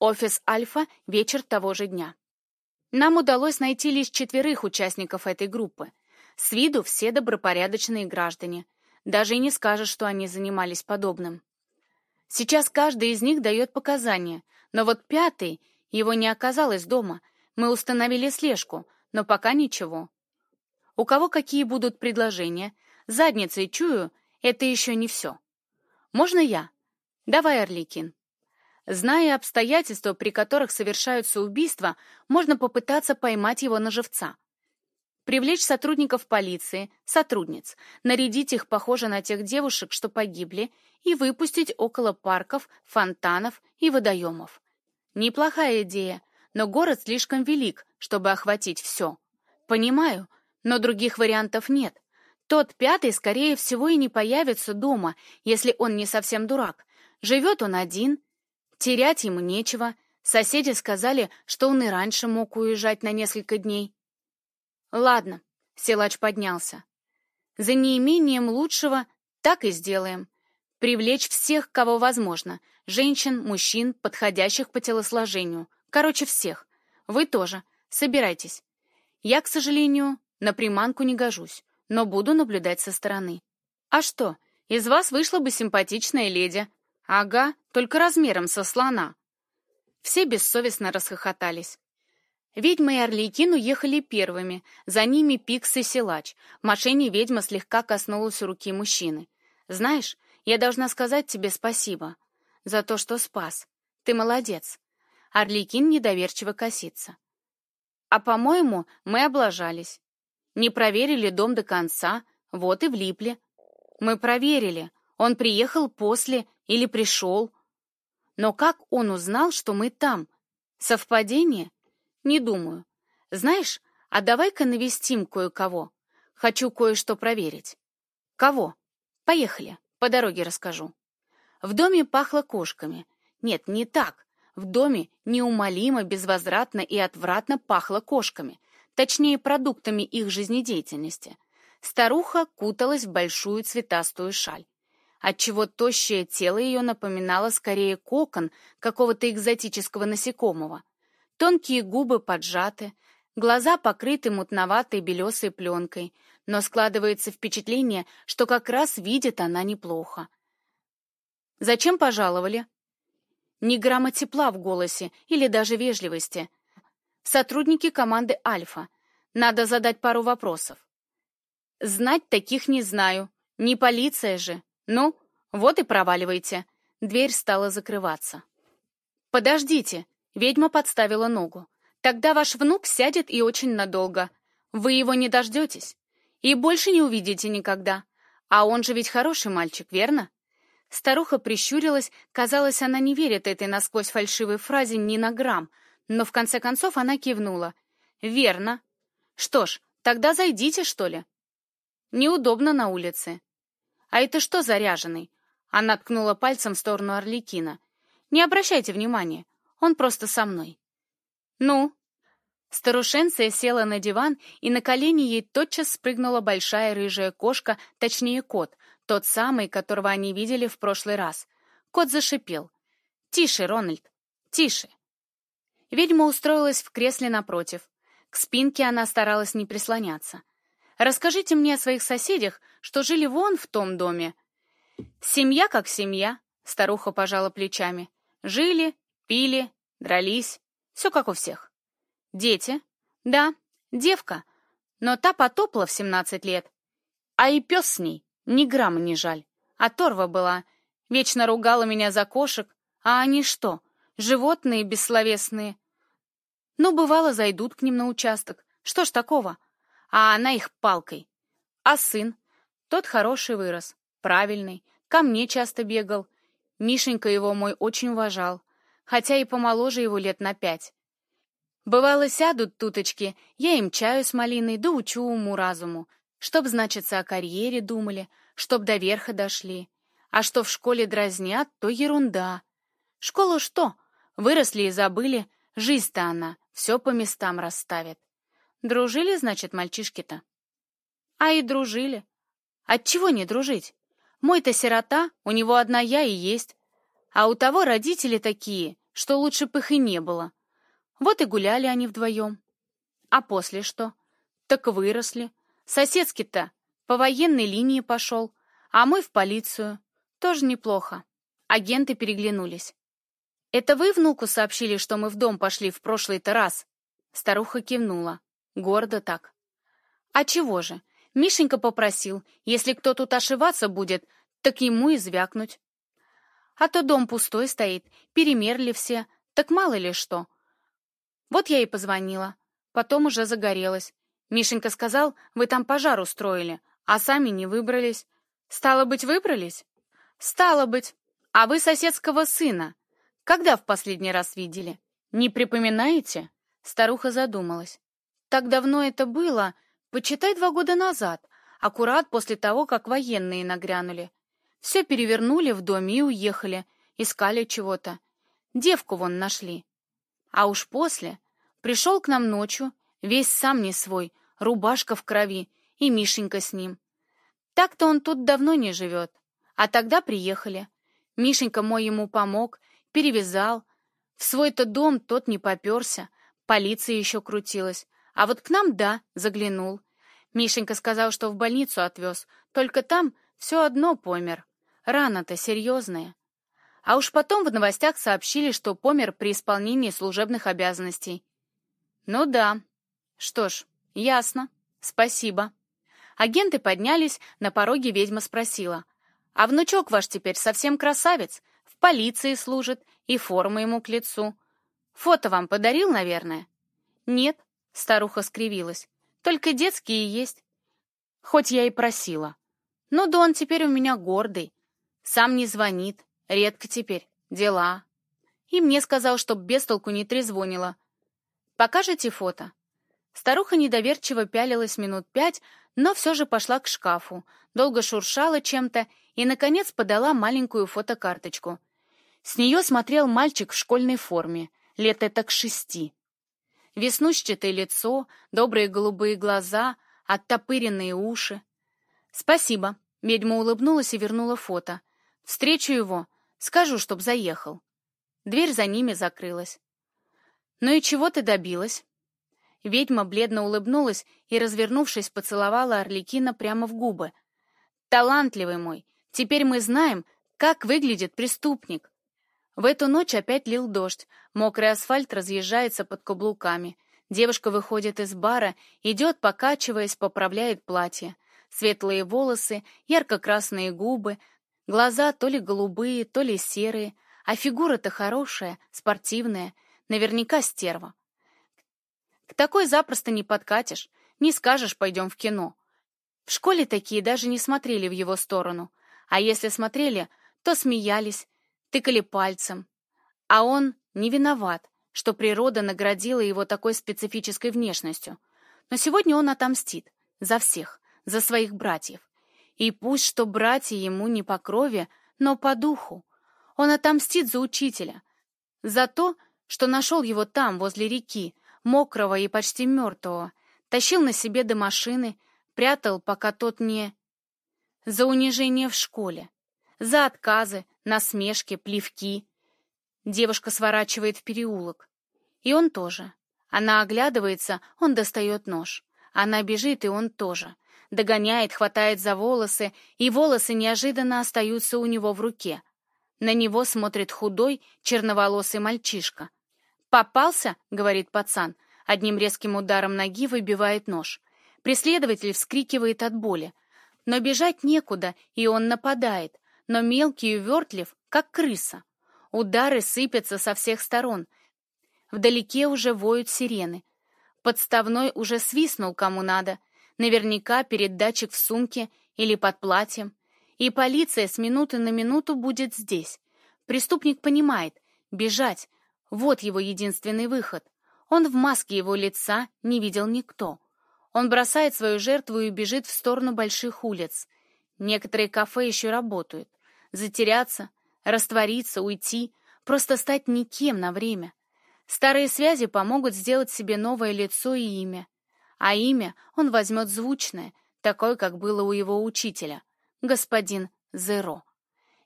Офис «Альфа», вечер того же дня. Нам удалось найти лишь четверых участников этой группы. С виду все добропорядочные граждане. Даже и не скажешь, что они занимались подобным. Сейчас каждый из них дает показания, но вот пятый, его не оказалось дома. Мы установили слежку, но пока ничего. У кого какие будут предложения? Задницей чую, это еще не все. Можно я? Давай, Орликин. Зная обстоятельства, при которых совершаются убийства, можно попытаться поймать его на живца. Привлечь сотрудников полиции, сотрудниц, нарядить их похоже на тех девушек, что погибли, и выпустить около парков, фонтанов и водоемов. Неплохая идея, но город слишком велик, чтобы охватить все. Понимаю, но других вариантов нет. Тот пятый, скорее всего, и не появится дома, если он не совсем дурак. Живет он один, терять ему нечего. Соседи сказали, что он и раньше мог уезжать на несколько дней. Ладно, силач поднялся. За неимением лучшего так и сделаем. Привлечь всех, кого возможно. Женщин, мужчин, подходящих по телосложению. Короче, всех. Вы тоже. Собирайтесь. Я, к сожалению, на приманку не гожусь, но буду наблюдать со стороны. А что, из вас вышла бы симпатичная леди. Ага, только размером со слона. Все бессовестно расхохотались. Ведьма и Орликин уехали первыми, за ними Пикс и Силач. В машине ведьма слегка коснулась руки мужчины. «Знаешь, я должна сказать тебе спасибо за то, что спас. Ты молодец». Орликин недоверчиво косится. «А, по-моему, мы облажались. Не проверили дом до конца, вот и влипли. Мы проверили, он приехал после или пришел. Но как он узнал, что мы там? Совпадение?» Не думаю. Знаешь, а давай-ка навестим кое-кого. Хочу кое-что проверить. Кого? Поехали, по дороге расскажу. В доме пахло кошками. Нет, не так. В доме неумолимо, безвозвратно и отвратно пахло кошками, точнее, продуктами их жизнедеятельности. Старуха куталась в большую цветастую шаль, отчего тощее тело ее напоминало скорее кокон какого-то экзотического насекомого. Тонкие губы поджаты, глаза покрыты мутноватой белесой пленкой, но складывается впечатление, что как раз видит она неплохо. «Зачем пожаловали?» Ни грамма тепла в голосе или даже вежливости. Сотрудники команды «Альфа». Надо задать пару вопросов. «Знать таких не знаю. Не полиция же. Ну, вот и проваливайте». Дверь стала закрываться. «Подождите!» Ведьма подставила ногу. «Тогда ваш внук сядет и очень надолго. Вы его не дождетесь. И больше не увидите никогда. А он же ведь хороший мальчик, верно?» Старуха прищурилась, казалось, она не верит этой насквозь фальшивой фразе ни на грамм, но в конце концов она кивнула. «Верно. Что ж, тогда зайдите, что ли?» «Неудобно на улице». «А это что заряженный?» Она ткнула пальцем в сторону Орликина. «Не обращайте внимания. Он просто со мной. Ну? Старушенция села на диван, и на колени ей тотчас спрыгнула большая рыжая кошка, точнее кот, тот самый, которого они видели в прошлый раз. Кот зашипел. «Тише, Рональд, тише!» Ведьма устроилась в кресле напротив. К спинке она старалась не прислоняться. «Расскажите мне о своих соседях, что жили вон в том доме». «Семья как семья», — старуха пожала плечами. «Жили, Пили, дрались, все как у всех. Дети? Да, девка, но та потопла в 17 лет. А и пес с ней, ни грамма не жаль. Оторва была, вечно ругала меня за кошек, а они что, животные бессловесные? Ну, бывало, зайдут к ним на участок, что ж такого? А она их палкой. А сын? Тот хороший вырос, правильный, ко мне часто бегал. Мишенька его мой очень уважал хотя и помоложе его лет на пять. Бывало, сядут туточки, я им чаю с малиной да учу уму-разуму, чтоб, значится, о карьере думали, чтоб до верха дошли. А что в школе дразнят, то ерунда. Школу что? Выросли и забыли, жизнь-то она, все по местам расставит. Дружили, значит, мальчишки-то? А и дружили. Отчего не дружить? Мой-то сирота, у него одна я и есть. А у того родители такие, что лучше бы их и не было. Вот и гуляли они вдвоем. А после что? Так выросли. Соседский-то по военной линии пошел, а мы в полицию. Тоже неплохо. Агенты переглянулись. «Это вы внуку сообщили, что мы в дом пошли в прошлый-то раз?» Старуха кивнула. Гордо так. «А чего же? Мишенька попросил, если кто тут ошиваться будет, так ему и звякнуть. А то дом пустой стоит, перемерли все, так мало ли что. Вот я и позвонила. Потом уже загорелась. Мишенька сказал, вы там пожар устроили, а сами не выбрались. Стало быть, выбрались? Стало быть. А вы соседского сына. Когда в последний раз видели? Не припоминаете? Старуха задумалась. Так давно это было, почитай два года назад, аккурат после того, как военные нагрянули. Все перевернули в доме и уехали, искали чего-то. Девку вон нашли. А уж после пришел к нам ночью, весь сам не свой, рубашка в крови, и Мишенька с ним. Так-то он тут давно не живет. А тогда приехали. Мишенька мой ему помог, перевязал. В свой-то дом тот не поперся, полиция еще крутилась. А вот к нам, да, заглянул. Мишенька сказал, что в больницу отвез, только там все одно помер. Рана-то серьезная. А уж потом в новостях сообщили, что помер при исполнении служебных обязанностей. Ну да. Что ж, ясно. Спасибо. Агенты поднялись, на пороге ведьма спросила. А внучок ваш теперь совсем красавец, в полиции служит, и форма ему к лицу. Фото вам подарил, наверное? Нет, старуха скривилась. Только детские есть. Хоть я и просила. Ну да он теперь у меня гордый. Сам не звонит. Редко теперь. Дела. И мне сказал, чтоб без толку не трезвонила. Покажете фото? Старуха недоверчиво пялилась минут пять, но все же пошла к шкафу, долго шуршала чем-то и, наконец, подала маленькую фотокарточку. С нее смотрел мальчик в школьной форме, лет это к шести. Веснущатое лицо, добрые голубые глаза, оттопыренные уши. «Спасибо», — ведьма улыбнулась и вернула фото. Встречу его, скажу, чтоб заехал. Дверь за ними закрылась. «Ну и чего ты добилась?» Ведьма бледно улыбнулась и, развернувшись, поцеловала Орликина прямо в губы. «Талантливый мой, теперь мы знаем, как выглядит преступник». В эту ночь опять лил дождь, мокрый асфальт разъезжается под каблуками. Девушка выходит из бара, идет, покачиваясь, поправляет платье. Светлые волосы, ярко-красные губы, Глаза то ли голубые, то ли серые, а фигура-то хорошая, спортивная, наверняка стерва. К такой запросто не подкатишь, не скажешь «пойдем в кино». В школе такие даже не смотрели в его сторону, а если смотрели, то смеялись, тыкали пальцем. А он не виноват, что природа наградила его такой специфической внешностью. Но сегодня он отомстит за всех, за своих братьев. И пусть что братья ему не по крови, но по духу. Он отомстит за учителя. За то, что нашел его там, возле реки, мокрого и почти мертвого, тащил на себе до машины, прятал, пока тот не... За унижение в школе, за отказы, насмешки, плевки. Девушка сворачивает в переулок. И он тоже. Она оглядывается, он достает нож. Она бежит, и он тоже догоняет, хватает за волосы, и волосы неожиданно остаются у него в руке. На него смотрит худой, черноволосый мальчишка. «Попался?» — говорит пацан. Одним резким ударом ноги выбивает нож. Преследователь вскрикивает от боли. Но бежать некуда, и он нападает. Но мелкий и увертлив, как крыса. Удары сыпятся со всех сторон. Вдалеке уже воют сирены. Подставной уже свистнул кому надо, Наверняка передатчик в сумке или под платьем. И полиция с минуты на минуту будет здесь. Преступник понимает, бежать — вот его единственный выход. Он в маске его лица не видел никто. Он бросает свою жертву и бежит в сторону больших улиц. Некоторые кафе еще работают. Затеряться, раствориться, уйти, просто стать никем на время. Старые связи помогут сделать себе новое лицо и имя а имя он возьмет звучное, такое, как было у его учителя, господин Зеро.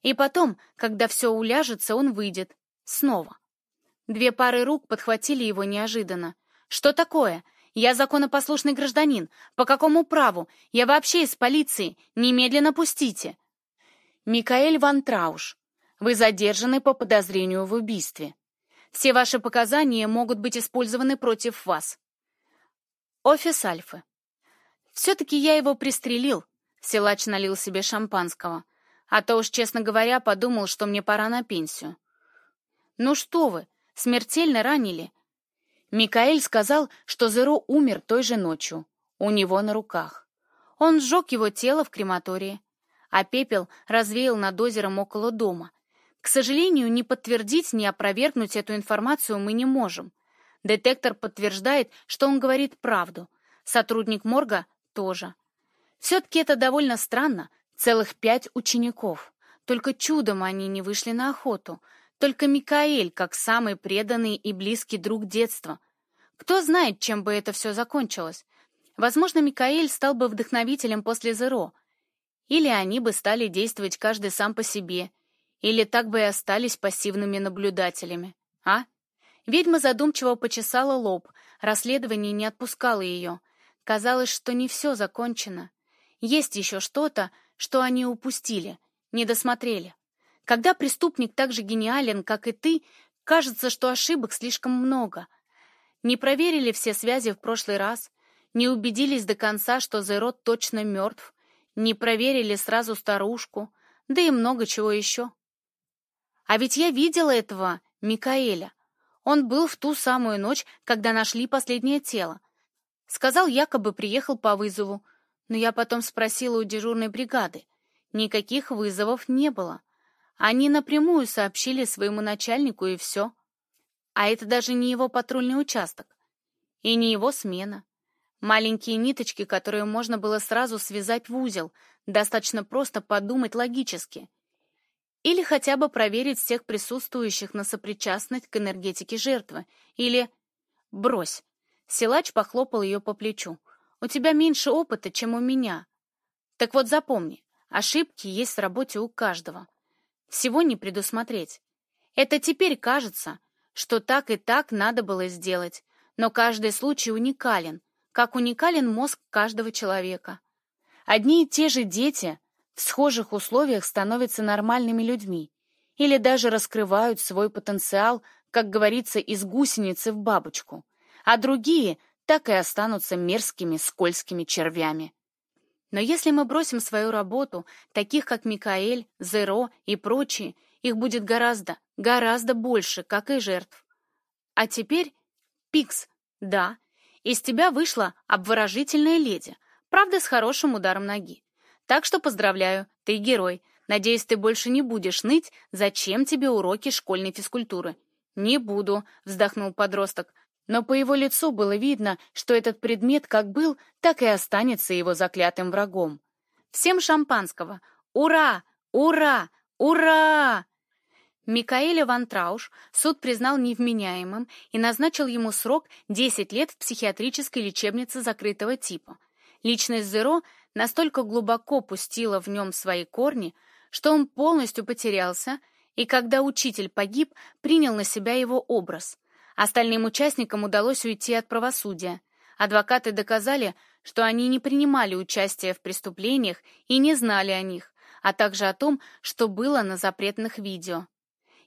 И потом, когда все уляжется, он выйдет. Снова. Две пары рук подхватили его неожиданно. «Что такое? Я законопослушный гражданин. По какому праву? Я вообще из полиции. Немедленно пустите!» «Микаэль Ван Трауш, вы задержаны по подозрению в убийстве. Все ваши показания могут быть использованы против вас». Офис Альфы. «Все-таки я его пристрелил», — силач налил себе шампанского. «А то уж, честно говоря, подумал, что мне пора на пенсию». «Ну что вы, смертельно ранили». Микаэль сказал, что Зеро умер той же ночью, у него на руках. Он сжег его тело в крематории, а пепел развеял над озером около дома. К сожалению, ни подтвердить, ни опровергнуть эту информацию мы не можем. Детектор подтверждает, что он говорит правду. Сотрудник морга тоже. Все-таки это довольно странно. Целых пять учеников. Только чудом они не вышли на охоту. Только Микаэль, как самый преданный и близкий друг детства. Кто знает, чем бы это все закончилось. Возможно, Микаэль стал бы вдохновителем после Зеро. Или они бы стали действовать каждый сам по себе. Или так бы и остались пассивными наблюдателями. А? Ведьма задумчиво почесала лоб. Расследование не отпускало ее. Казалось, что не все закончено. Есть еще что-то, что они упустили, не досмотрели. Когда преступник так же гениален, как и ты, кажется, что ошибок слишком много. Не проверили все связи в прошлый раз, не убедились до конца, что Зерот точно мертв, не проверили сразу старушку, да и много чего еще. А ведь я видела этого Микаэля. Он был в ту самую ночь, когда нашли последнее тело. Сказал, якобы приехал по вызову, но я потом спросила у дежурной бригады. Никаких вызовов не было. Они напрямую сообщили своему начальнику, и все. А это даже не его патрульный участок. И не его смена. Маленькие ниточки, которые можно было сразу связать в узел, достаточно просто подумать логически. Или хотя бы проверить всех присутствующих на сопричастность к энергетике жертвы. Или «брось». Силач похлопал ее по плечу. «У тебя меньше опыта, чем у меня. Так вот запомни, ошибки есть в работе у каждого. Всего не предусмотреть. Это теперь кажется, что так и так надо было сделать, но каждый случай уникален, как уникален мозг каждого человека. Одни и те же дети в схожих условиях становятся нормальными людьми или даже раскрывают свой потенциал, как говорится, из гусеницы в бабочку, а другие так и останутся мерзкими скользкими червями. Но если мы бросим свою работу, таких как Микаэль, Зеро и прочие, их будет гораздо, гораздо больше, как и жертв. А теперь, Пикс, да, из тебя вышла обворожительная леди, правда, с хорошим ударом ноги. Так что поздравляю, ты герой. Надеюсь, ты больше не будешь ныть, зачем тебе уроки школьной физкультуры. «Не буду», — вздохнул подросток но по его лицу было видно, что этот предмет как был, так и останется его заклятым врагом. «Всем шампанского! Ура! Ура! Ура!» Микаэля Ван Трауш суд признал невменяемым и назначил ему срок 10 лет в психиатрической лечебнице закрытого типа. Личность Зеро настолько глубоко пустила в нем свои корни, что он полностью потерялся, и когда учитель погиб, принял на себя его образ. Остальным участникам удалось уйти от правосудия. Адвокаты доказали, что они не принимали участие в преступлениях и не знали о них, а также о том, что было на запретных видео.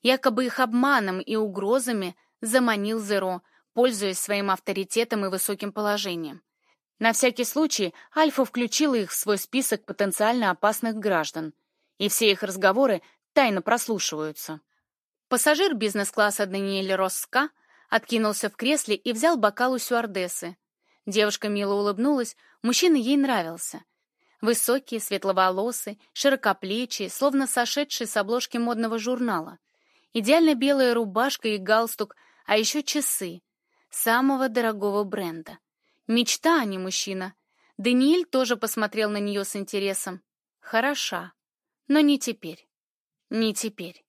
Якобы их обманом и угрозами заманил Зеро, пользуясь своим авторитетом и высоким положением. На всякий случай Альфа включила их в свой список потенциально опасных граждан, и все их разговоры тайно прослушиваются. Пассажир бизнес-класса Даниэль Росска — откинулся в кресле и взял бокал у стюардессы. Девушка мило улыбнулась, мужчина ей нравился. Высокий, светловолосый, широкоплечий, словно сошедший с обложки модного журнала. Идеально белая рубашка и галстук, а еще часы. Самого дорогого бренда. Мечта, а не мужчина. Даниэль тоже посмотрел на нее с интересом. Хороша. Но не теперь. Не теперь.